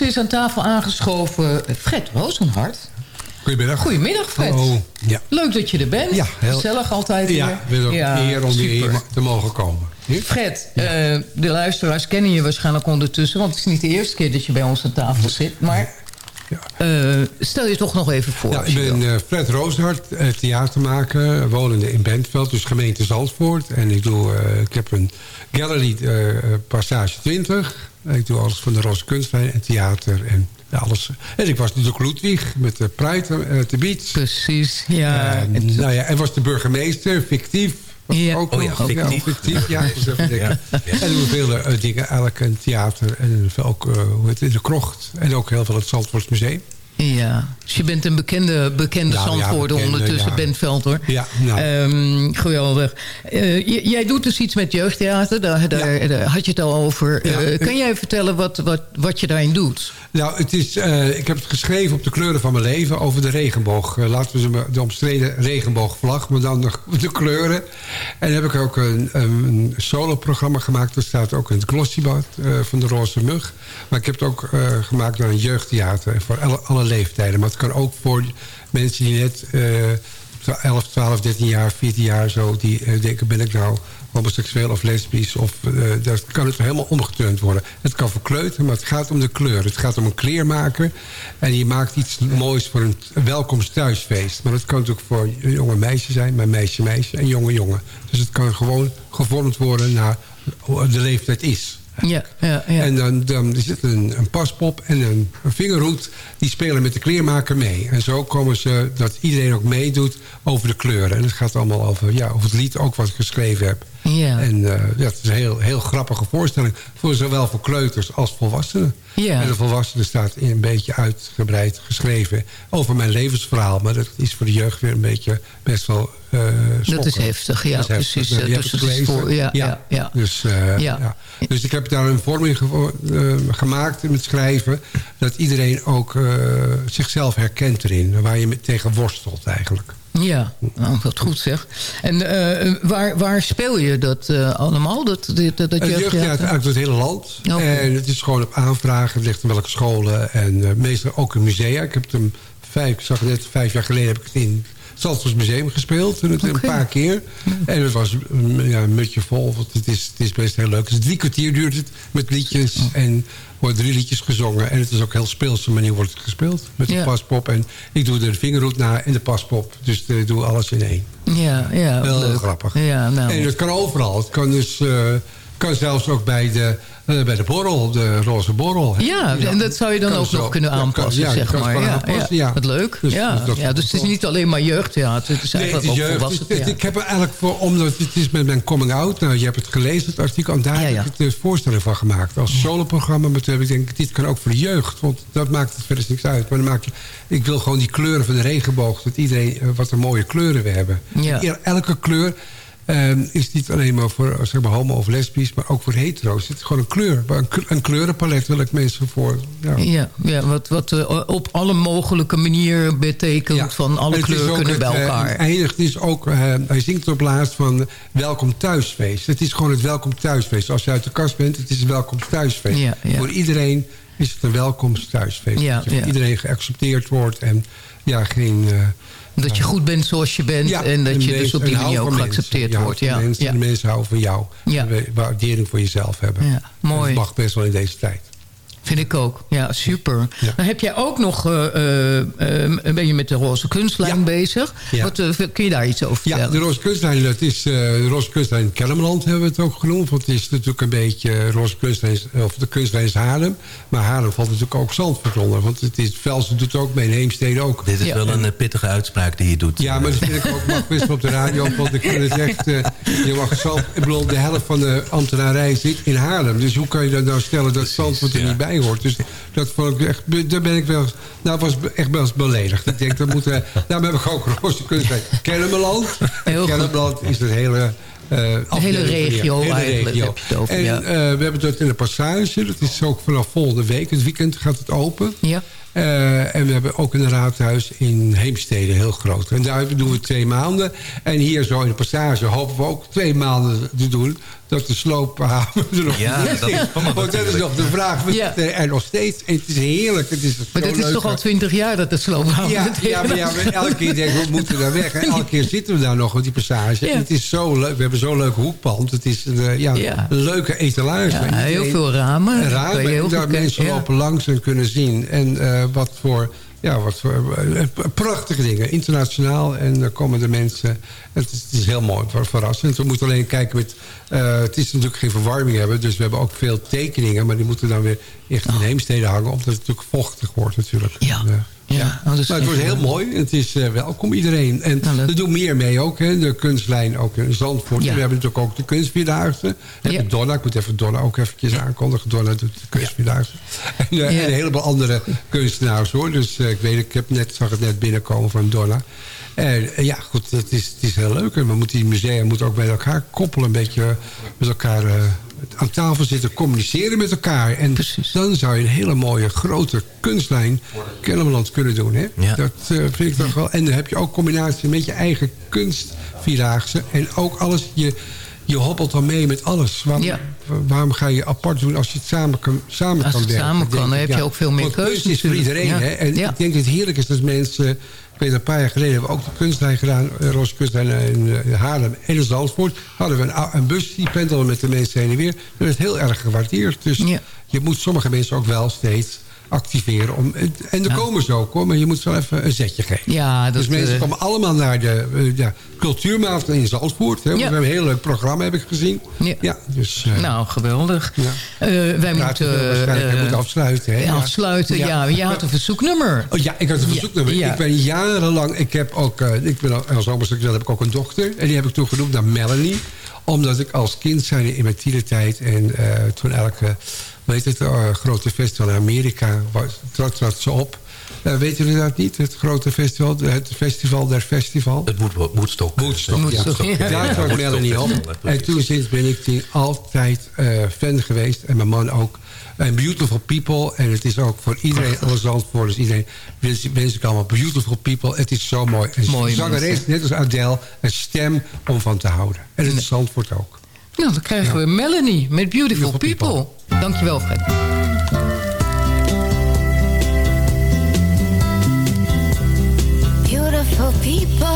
is aan tafel aangeschoven Fred Rozenhart. Goedemiddag. Goedemiddag, Fred. Oh, ja. Leuk dat je er bent. Ja, heel- Gezellig altijd weer. Ja, weer ook Ja, eer om hier te mogen komen. Fred, eh, de luisteraars kennen je waarschijnlijk ondertussen... want het is niet de eerste keer dat je bij ons aan tafel zit. Maar eh, stel je toch nog even voor. Ja, ik wil. ben eh, Fred Rooshart, uh, theatermaker, wonende in Bentveld, dus gemeente Zandvoort. En ik, doe, ik heb een gallery Passage 20. Ik doe alles van de Roze Kunstlijn en theater en ja, alles. En ik was natuurlijk Ludwig met de Pride eh, te Beach. Precies, ja. En, nou ja, en was de burgemeester, fictief. Ja. Ook Oh ja, nog, fictief. fictief, ja. dus even denken. En doen veel eh, dingen, eigenlijk in theater en ook eh, hoe heet het, in de krocht. En ook heel veel het Zandvoorts Museum. Ja, dus je bent een bekende, bekende Nou, ja, ondertussen, ja. Bentveld hoor. Ja, nou. Ehm, geweldig. Eh, jij doet dus iets met jeugdtheater, daar, daar, daar had je het al over. Ik- kan jij vertellen wat, wat, wat je daarin dout? Nou, het is, eh, ik heb het geschreven op de kleuren van mijn leven over de regenboog. Laten we ze maar de omstreden regenboogvlag, maar dan de, de kleuren. En dan heb ik ook een, een, solo-programma gemaakt. Dat staat ook in het Glossybad van de Roze Mug. Maar ik heb het ook gemaakt naar een jeugdtheater voor alle, alle leeftijden. Maar het kan ook voor mensen die net eh 11, 12, 13 jaar, 14 jaar zo... die eh, denken, ben ik nou homoseksueel of lesbisch? Of, eh dat kan het helemaal omgeturnd worden. Het kan verkleuten, maar het gaat om de kleur. Het gaat om een kleermaker. En die maakt iets moois voor een welkomst thuisfeest. Maar dat kan natuurlijk voor jonge meisje zijn, maar meisje, meisje en jonge jongen. Dus het kan gewoon gevormd worden naar de leeftijd is. Ja, ja, ja. En dan, dan het een, een paspop en een, een vingerhoed. Die spelen met de kleermaker mee. En zo komen ze dat iedereen ook meedoet over de kleuren. En het gaat allemaal over, ja, over het lied ook wat ik geschreven heb. Ja. En eh, ja, het is een heel, heel grappige voorstelling. Voor zowel voor kleuters als volwassenen. Ja. En de volwassenen staat een beetje uitgebreid geschreven over mijn levensverhaal. Maar dat is voor de jeugd weer een beetje best wel eh Dat is heftig, ja, Dat is heftig. precies. Die Eh, dus het is voor- ja, ja, ja. Dus, eh, Ja. dus ik heb daar een vorming gevo- eh, gemaakt met schrijven... dat iedereen ook eh, zichzelf herkent erin. Waar je tegen worstelt eigenlijk. Ja, nou, wat goed zeg. En eh, waar, waar speel je dat eh, allemaal? Dat, dat, dat jeugdtheater? uit het hele land. Oké. En het is gewoon op aanvragen. Het ligt in welke scholen. En eh, meestal ook in musea. Ik heb hem vijf, ik zag net vijf jaar geleden heb ik het in het Zandvoorts Museum gespeeld. En het een paar keer. En het was mm, ja, een mutje vol. Want het is, het is best heel leuk. Dus drie kwartier duurt het met liedjes. En worden drie liedjes gezongen. En het is ook heel speelse manier wordt het gespeeld. Met de Ja. paspop. En ik doe de vingerhoed na en de paspop. Dus ik doe alles in één. Ja, ja. Heel leuk. grappig. Ja, nou. En het kan overal. Het kan dus... eh, kan zelfs ook bij de, bij de borrel, de roze borrel. hè. Ja, en dat zou je dan ook zo- nog kunnen aanpassen, ja, zeg maar. Ja, aanpassen, ja. ja. Wat leuk. Dus- ja. dus ja, dus het is niet alleen maar jeugdtheater. Het is Nee, het eigenlijk is ook jeugd. volwassen Het- ik heb er eigenlijk voor, omdat het is met mijn coming out. Nou, je hebt het gelezen, het artikel. En daar heb ik het de voorstelling van gemaakt. Als soloprogramma. Maar toen heb ik denk, dit kan ook voor de jeugd. Want dat maakt het verder niks uit. Maar dan maak je, ik wil gewoon die kleuren van de regenboog. Dat iedereen, eh, wat een mooie kleuren we hebben. Ja. Elke kleur eh, is niet alleen maar voor eh, zeg maar, homo of lesbisch. Maar ook voor hetero's. Het is gewoon een kleur. Een, kleurenpalet wil ik mensen voor. Ja. Ja, ja wat, wat eh, op alle mogelijke manieren betekent van alle kleuren ook kunnen bij het, eh, elkaar. het eindigt is ook, eh, hij zingt op laatst van welkom thuisfeest. Het is gewoon het welkom thuisfeest. Als je uit de kast bent, het is welkom thuisfeest. Ja. Voor iedereen is het een welkomst thuisfeest. Ja, dat je ja. iedereen geaccepteerd wordt en ja, geen... eh, dat je goed bent zoals je bent ja, en dat je dus op die manier ook geaccepteerd mensen. Wordt. Ja, mensen, de mensen houden van jou. Ja. En waardering voor jezelf hebben. Ja, mooi. Dat mag best wel in deze tijd. Vind ik ook. Ja, super. Dan heb jij ook nog, eh, eh, eh, ben je met de roze kunstlijn bezig. Ja. Wat, eh, kun je daar iets over Ja, vertellen? de Roze Kunstlijn, dat is, eh, de Roze Kunstlijn Kellerland hebben we het ook genoemd. Want het is natuurlijk een beetje, Roze Kunstlijn, of de Kunstlijn is Haarlem. Maar Haarlem valt natuurlijk ook Zandvoort onder. Want het is, Velsen doet ook mee, Heemstede ook. Dit is wel een pittige uitspraak die je doet. Ja, maar dat vind ik ook mag best wel op de radio. Want ik vind het echt, eh, je mag zelf, ik bedoel, de helft van de ambtenarij zit in Haarlem. Dus hoe kan je dan nou stellen dat Zandvoort er niet bij hoort? Dus dat vond ik echt, daar ben ik wel, nou was echt wel eens beledigd. Ik denk, dat moet, eh, daarom heb ik ook Roze Kennemerland. Heel goed. Kennemerland is het hele... eh, die- regio hele eigenlijk regio. heb je het over, en ja. eh, we hebben dat in de passage. Dat is ook vanaf volgende week. Het weekend gaat het open. Ja. Eh, en we hebben ook een raadhuis in Heemstede, heel groot. En daar doen we twee maanden. En hier zo in de passage hopen we ook twee maanden te doen... dat de sloophaven er nog Ja, niet dat is Want dat is nog de vraag. We zitten er nog steeds. En het is heerlijk. Het is maar dat is toch al twintig jaar dat het sloophaven Ja, ja, maar, ja, maar elke keer denken we, moeten daar weg. En elke keer zitten we daar nog op die passage. Ja. En het is zo leuk. We hebben zo'n leuk hoekpand. Het is een, eh, ja, Ja. een leuke etalage. Ja, En heel veel ramen. en ramen. je heel En daar goed mensen kijken, ja. lopen langs en kunnen zien. En eh, wat voor... Ja, wat voor eh, prachtige dingen. Internationaal. En dan komen de mensen... Het is, het is heel mooi, ver- verrassend. We moeten alleen kijken met... eh, het is natuurlijk geen verwarming hebben. Dus we hebben ook veel tekeningen. Maar die moeten dan weer echt in Heemstede hangen. Omdat het natuurlijk vochtig wordt natuurlijk. Oh. Ja. En, eh, Ja, oh, maar het wordt heel mooi. Het is eh, welkom iedereen. En er doen meer mee ook. Hè. De kunstlijn ook in Zandvoort. Ja. We hebben natuurlijk ook de kunstvierdaagse. Hebben Donna. Ik moet even Donna ook eventjes aankondigen. Donna doet de kunstvierdaagse. En, eh, en een heleboel andere kunstenaars hoor. Dus eh, ik weet, ik heb net, zag het net binnenkomen van Donna. En ja, goed, het is, het is heel leuk. En we moeten die musea moeten ook bij elkaar koppelen. Een beetje met elkaar aan tafel zitten, communiceren met elkaar. En dan zou je een hele mooie grote kunstlijn Kellerland kunnen doen. Hè? Ja. Dat eh, vind ik toch wel. En dan heb je ook combinatie met je eigen kunstvierdaagse. En ook alles, je, je hobbelt dan mee met alles. Waarom, Ja. waarom ga je apart doen als je het samen kan, samen Als kan het werken? samen kan, dan ik. heb je ook veel meer Want keuze kunst is voor iedereen. Ja. Hè? En Ja. ik denk dat het heerlijk is dat mensen... Weet, een paar jaar geleden hebben we ook de kunstlijn gedaan. eh, Roze kunstlijn in eh, Haarlem en in Zandvoort. Hadden we een, een bus die pendelde met de mensen heen en weer. Dat werd heel erg gewaardeerd. Dus je moet sommige mensen ook wel steeds activeren. Om, en er komen ze ook hoor, maar je moet wel even een zetje geven. Ja, dat, dus mensen eh, komen allemaal naar de uh, cultuurmaand in Zandvoort. Hè? We hebben een heel leuk programma, heb ik gezien. Ja, dus, uh, nou, geweldig. Wij moeten, afsluiten. Hè? Afsluiten, ja. ja. Je had een verzoeknummer. Oh, ja, ik had een verzoeknummer. Ik ben jarenlang... Ik heb ook... Uh, ik ben als homoseksueel heb ik ook een dochter. En die heb ik toen genoemd naar Melanie. Omdat ik als kind zijn in mijn tienertijd... en toen elke... Weet het, uh, grote festival in Amerika was, trad, trad ze op. Uh, weten jullie dat niet? Het grote festival, het festival der festival. Het Woodstock. Woodstock, Woodstock ja. ja. Daar trad Melanie op. En toen sinds ben ik die altijd uh, fan geweest. En mijn man ook. En Beautiful People. En het is ook voor iedereen, alle Zandvoorters, iedereen wens, wens ik allemaal Beautiful People. Het is zo mooi. En mooi zangeres, net als Adele, een stem om van te houden. En het is Zandvoort ook. Nou, dan krijgen ja. we Melanie met Beautiful, Beautiful People. People. Dankjewel, Fred. Beautiful people,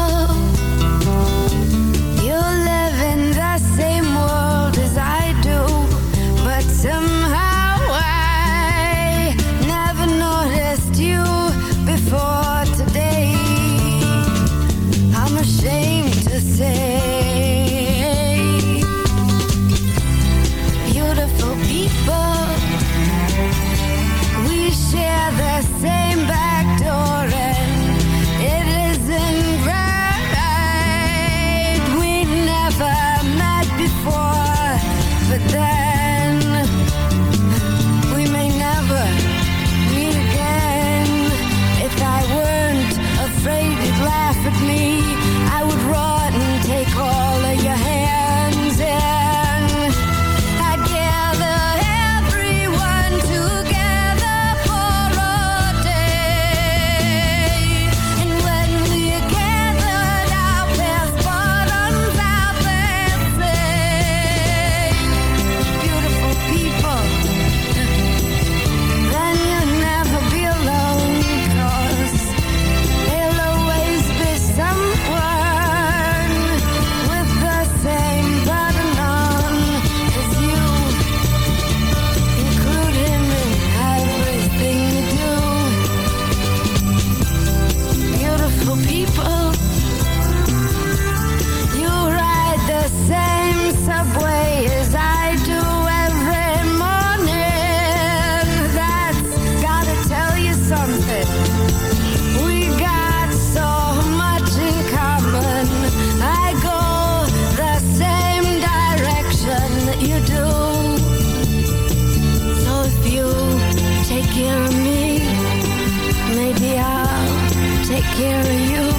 take care of you.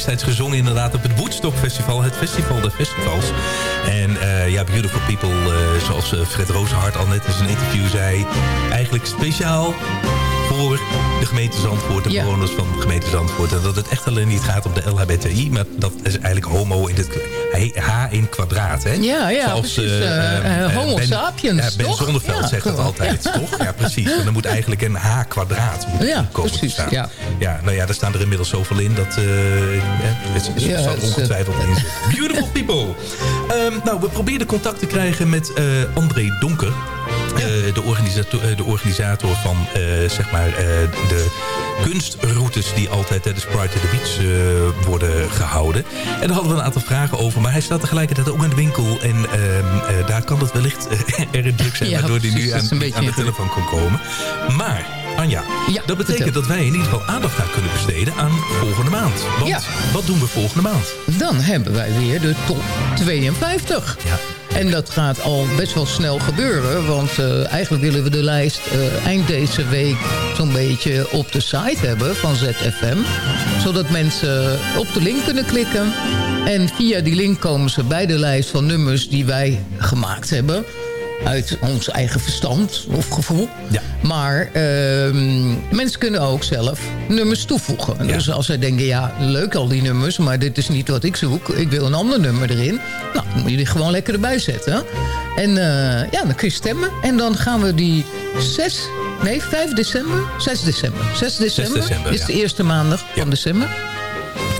Destijds gezongen inderdaad op het Woodstock Festival. Het festival der festivals. En eh, ja, Beautiful People, eh, zoals eh, Fred Rozenhart al net in zijn interview zei... eigenlijk speciaal voor de gemeente Zandvoort, de bewoners van de gemeente Zandvoort. En dat het echt alleen niet gaat om de LHBTI, maar dat is eigenlijk homo in het H in kwadraat. Hè? Ja, ja, Zoals, precies. eh, eh, homo Ben- sapiens, ja, Ben? Zonneveld Ja, zegt dat altijd, ja. toch? Ja, precies. En er moet eigenlijk een H kwadraat moeten Ja, komen precies, te staan. ja. ja, nou ja, daar staan er inmiddels zoveel in dat eh, het, Ja, is, eh, ongetwijfeld in. Beautiful people. Ehm, nou, we probeerden contact te krijgen met André Donker. Eh, de, organisator, eh, de organisator van eh, zeg maar, de kunstroutes die altijd tijdens Pride to the Beach worden gehouden. En daar hadden we een aantal vragen over. Maar hij staat tegelijkertijd ook in de winkel. En ehm, eh, daar kan het wellicht erg druk zijn. Waardoor hij nu aan, aan de telefoon kon komen. Maar, Anja, dat betekent dat wij in ieder geval aandacht aan kunnen besteden aan volgende maand. Want Ja. wat doen we volgende maand? Dan hebben wij weer de top 52. Ja. En dat gaat al best wel snel gebeuren. Want eh, eigenlijk willen we de lijst eh, eind deze week zo'n beetje op de site hebben van ZFM. Zodat mensen op de link kunnen klikken. En via die link komen ze bij de lijst van nummers die wij gemaakt hebben. Uit ons eigen verstand of gevoel. Ja. Maar ehm, mensen kunnen ook zelf nummers toevoegen. Dus als zij denken, ja, leuk al die nummers... maar dit is niet wat ik zoek. Ik wil een ander nummer erin. Nou, dan moet je die gewoon lekker erbij zetten. En eh, ja, dan kun je stemmen. En dan gaan we die 6... Nee, 5 december? 6 december. 6 december, december, is ja. de eerste maandag van december.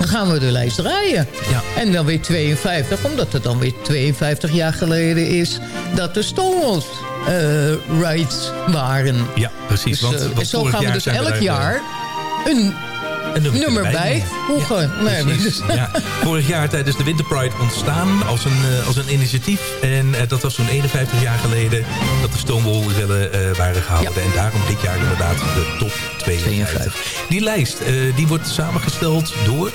Dan gaan we de lijst draaien. Ja. En dan weer 52, omdat het dan weer 52 jaar geleden is... dat de Stonewalls eh rights waren. Ja, precies. Dus, want, eh, want zo gaan we dus elk eh, jaar een een nummer, Nummer bij. doen. Hoegen. Nee, dus- Ja, vorig jaar tijdens de Winter Pride ontstaan als een, eh, als een initiatief. En eh, dat was zo'n 51 jaar geleden dat de Stonewall-rellen eh, waren gehouden. En daarom dit jaar inderdaad de top 52. Die lijst die wordt samengesteld door...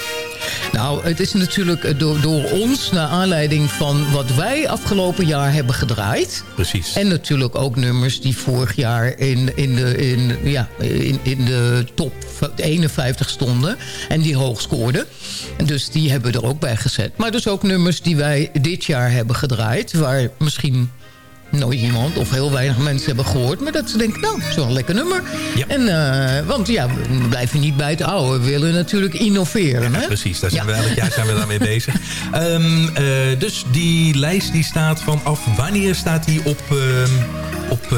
Nou, het is natuurlijk eh, door, door ons naar aanleiding van wat wij afgelopen jaar hebben gedraaid. Precies. En natuurlijk ook nummers die vorig jaar in, in, de, in, ja, in, in de top 51 stonden. En die hoog scoorden. En dus die hebben we er ook bij gezet. Maar dus ook nummers die wij dit jaar hebben gedraaid. Waar misschien nooit iemand of heel weinig mensen hebben gehoord. Maar dat ze denken, nou, dat is wel een lekker nummer. En, eh, want ja, we blijven niet bij het oude. We willen natuurlijk innoveren. Hè? Precies, daar zijn we elk jaar zijn we daarmee bezig. Ehm, eh, dus die lijst die staat vanaf wanneer staat die op, ehm, op eh,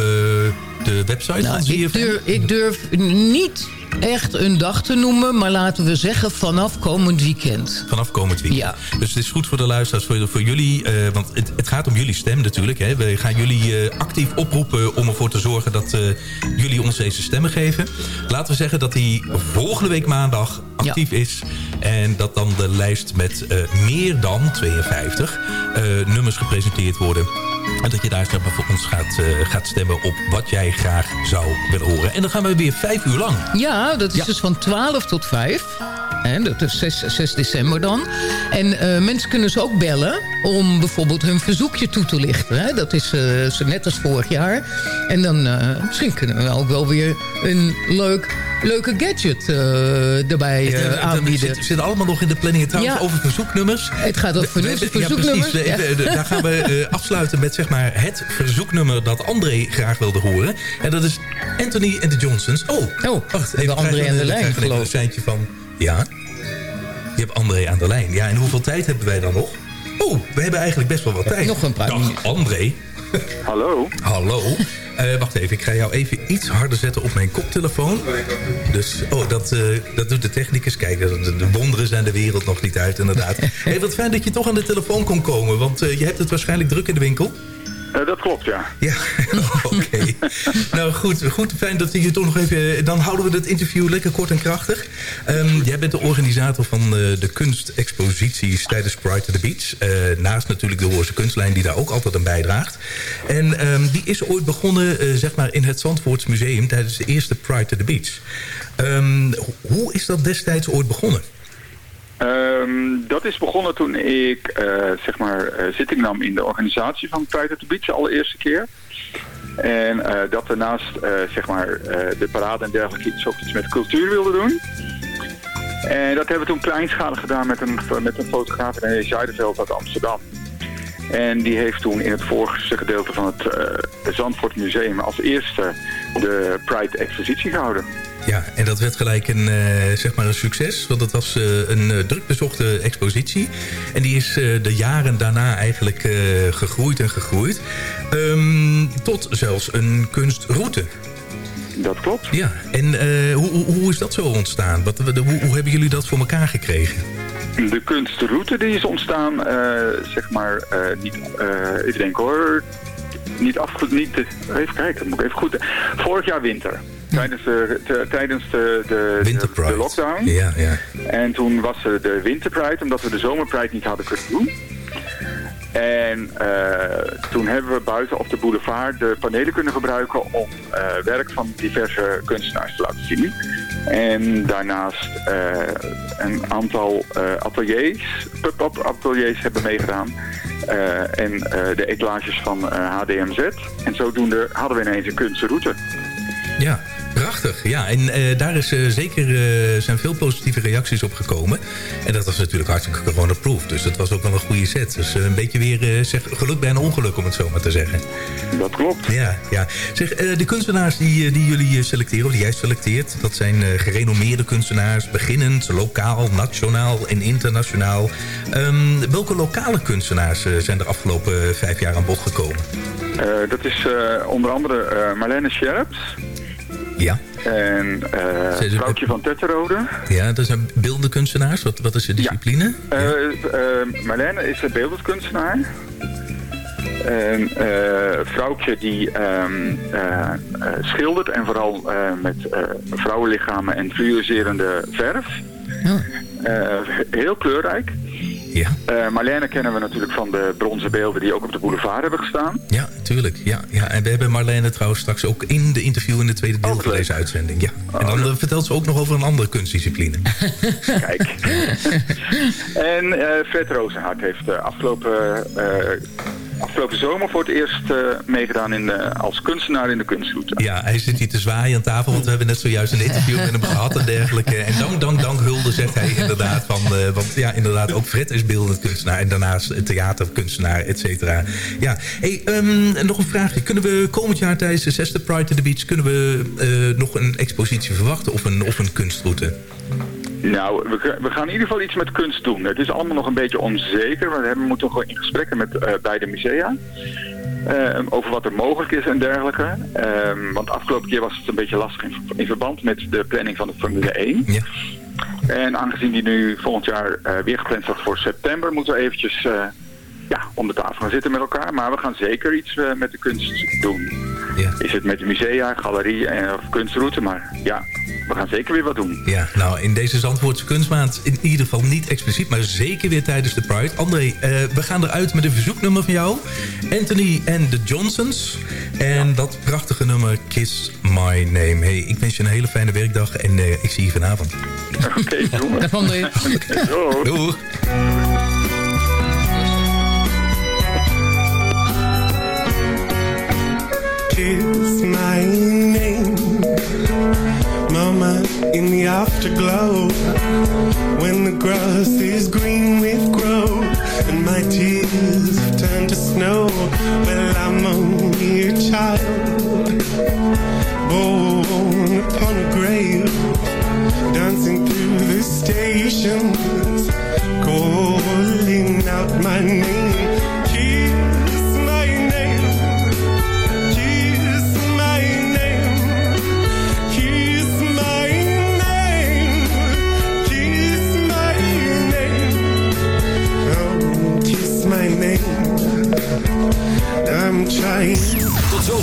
de website Nou, van ik, durf, ik durf niet echt een dag te noemen, maar laten we zeggen vanaf komend weekend. Vanaf komend weekend. Ja. Dus het is goed voor de luisteraars, voor, voor jullie. eh, want het, het gaat om jullie stem natuurlijk. Hè. We gaan jullie eh, actief oproepen om ervoor te zorgen dat eh, jullie ons deze stemmen geven. Laten we zeggen dat die volgende week maandag actief is. En dat dan de lijst met meer dan 52 eh, nummers gepresenteerd worden. En dat je daar zeg maar, voor ons gaat, eh, gaat stemmen op wat jij graag zou willen horen. En dan gaan we weer vijf uur lang. Ja, dat is dus van 12 tot 5. Hè, dat is 6, 6 december dan. En eh, mensen kunnen ze ook bellen om bijvoorbeeld hun verzoekje toe te lichten. Hè. Dat is zo net als vorig jaar. En dan eh, misschien kunnen we ook wel weer een leuk, leuke gadget erbij aanbieden. zitten zitten allemaal nog in de planning trouwens Ja. over verzoeknummers. Het gaat over We- ja, verzoeknummers, precies. Ja. Daar gaan we afsluiten met zeg maar, het verzoeknummer dat André graag wilde horen. En dat is Anthony and the Johnsons. Oh, wacht. Even André krijgen we- aan de lijn, geloof een van... Ja, je hebt André aan de lijn. Ja, en hoeveel tijd hebben wij dan nog? Oh, we hebben eigenlijk best wel wat tijd. Nog een paar Dag, André. Hallo. Hallo. Eh, wacht even, ik ga jou even iets harder zetten op mijn koptelefoon. Dus, oh, dat, eh, dat doet de technicus. Kijk, de, de wonderen zijn de wereld nog niet uit, inderdaad. hey, wat fijn dat je toch aan de telefoon kon komen. Want eh, je hebt het waarschijnlijk druk in de winkel. Eh, dat klopt, ja. Ja, oké. nou goed, goed, fijn dat je toch nog even... Dan houden we het interview lekker kort en krachtig. Ehm, jij bent de organisator van eh, de kunstexposities tijdens Pride to the Beach. Eh, naast natuurlijk de Hoorse kunstlijn die daar ook altijd aan bijdraagt. En ehm, die is ooit begonnen zeg maar in het Zandvoorts Museum tijdens de eerste Pride to the Beach. Ehm, ho- hoe is dat destijds ooit begonnen? Ehm, dat is begonnen toen ik eh, zeg maar eh, zitting nam in de organisatie van Pride at the Beach de allereerste keer. En eh, dat we naast eh, zeg maar, de parade en dergelijke iets, ook iets met cultuur wilden doen. En dat hebben we toen kleinschalig gedaan met een, met een fotograaf René Zuiderveld uit Amsterdam. En die heeft toen in het voorste gedeelte van het eh, Zandvoort Museum als eerste de Pride expositie gehouden. Ja, en dat werd gelijk een, eh, zeg maar een succes. Want het was eh, een eh, druk bezochte expositie. En die is de jaren daarna eigenlijk gegroeid en gegroeid. Ehm, tot zelfs een kunstroute. Dat klopt. Ja, en eh, hoe, hoe, is dat zo ontstaan? Wat, wat- hoe, hoe hebben jullie dat voor elkaar gekregen? De kunstroute die is ontstaan, eh, zeg maar, eh, niet, even denken hoor, niet afge... Niet, de- even kijken, dat moet ik even goed... Vorig jaar winter. Tijdens de, tijdens de, de, de, de lockdown. Ja, ja. En toen was er de winterpride, omdat we de zomerpride niet hadden kunnen doen. En eh, toen hebben we buiten op de boulevard de panelen kunnen gebruiken om eh, werk van diverse kunstenaars te laten zien. En daarnaast eh, een aantal ateliers, pub-up ateliers hebben meegedaan. En de etalages van HDMZ. En zodoende hadden we ineens een kunstroute. Ja, prachtig. Ja, en eh, daar is eh, zeker eh, zijn veel positieve reacties op gekomen. En dat was natuurlijk hartstikke corona-proof. Dus dat was ook wel een goede set. Dus een beetje weer zeg, geluk bij een ongeluk, om het zo maar te zeggen. Dat klopt. Ja, ja. Zeg, de kunstenaars die, die jullie selecteren, of die jij selecteert... dat zijn gerenommeerde kunstenaars, beginnend, lokaal, nationaal en internationaal. Ehm, welke lokale kunstenaars zijn er afgelopen vijf jaar aan bod gekomen? Dat is onder andere Marlene Scherps. Ja. En eh Vrouwtje van Tetterode. Ja, dat zijn beeldende kunstenaars. Wat, wat is de discipline? Eh, eh, Marlene is een beeldend kunstenaar. een eh, vrouwtje die ehm, eh, eh, schildert en vooral eh, met eh, vrouwenlichamen en fluoriserende verf. Eh, heel kleurrijk. Ja. Eh, Marlene kennen we natuurlijk van de bronzen beelden die ook op de boulevard hebben gestaan. Ja, tuurlijk. Ja, ja. En we hebben Marlene trouwens straks ook in de interview in de tweede deel van deze uitzending. Ja. En dan eh, vertelt ze ook nog over een andere kunstdiscipline. Kijk. en eh, Fred Rozenhart heeft eh, afgelopen, afgelopen zomer voor het eerst eh, meegedaan in, de- als kunstenaar in de kunstroute. Ja, hij zit hier te zwaaien aan tafel, want we hebben net zojuist een interview met hem gehad en dergelijke. En dank, dank, dank hulde zegt hij inderdaad van, eh, want ja, inderdaad, ook Fred is beeldend kunstenaar en daarnaast theaterkunstenaar, et cetera. Ja, hey, ehm, nog een vraagje. Kunnen we komend jaar tijdens de zesde Pride at the Beach, kunnen we eh, nog een expositie verwachten of een, of een kunstroute? Nou, we, we gaan in ieder geval iets met kunst doen. Het is allemaal nog een beetje onzeker. want We hebben, moeten gewoon in gesprekken met eh, beide musea. eh, over wat er mogelijk is en dergelijke. Ehm, want de afgelopen keer was het een beetje lastig in, in verband met de planning van de Formule 1. Ja. En aangezien die nu volgend jaar eh, weer gepland staat voor september... moeten we eventjes ja, om de tafel gaan zitten met elkaar. Maar we gaan zeker iets met de kunst doen. Is het met de musea, galerie en, of kunstroute. Maar ja, we gaan zeker weer wat doen. Ja, nou in deze Zandvoortse kunstmaand in ieder geval niet expliciet, maar zeker weer tijdens de Pride. André, eh, we gaan eruit met een verzoeknummer van jou. Anthony en de Johnsons. En dat prachtige nummer Kiss My Name. Hey, ik wens je een hele fijne werkdag en eh, ik zie je vanavond. Oké, doen Dag André. Doeg. Kiss my name, Mama, in the afterglow, when the grass is green with growth, and my tears have turned to snow. Well, I'm only a child, born upon a grave, dancing through the stations, calling out my name.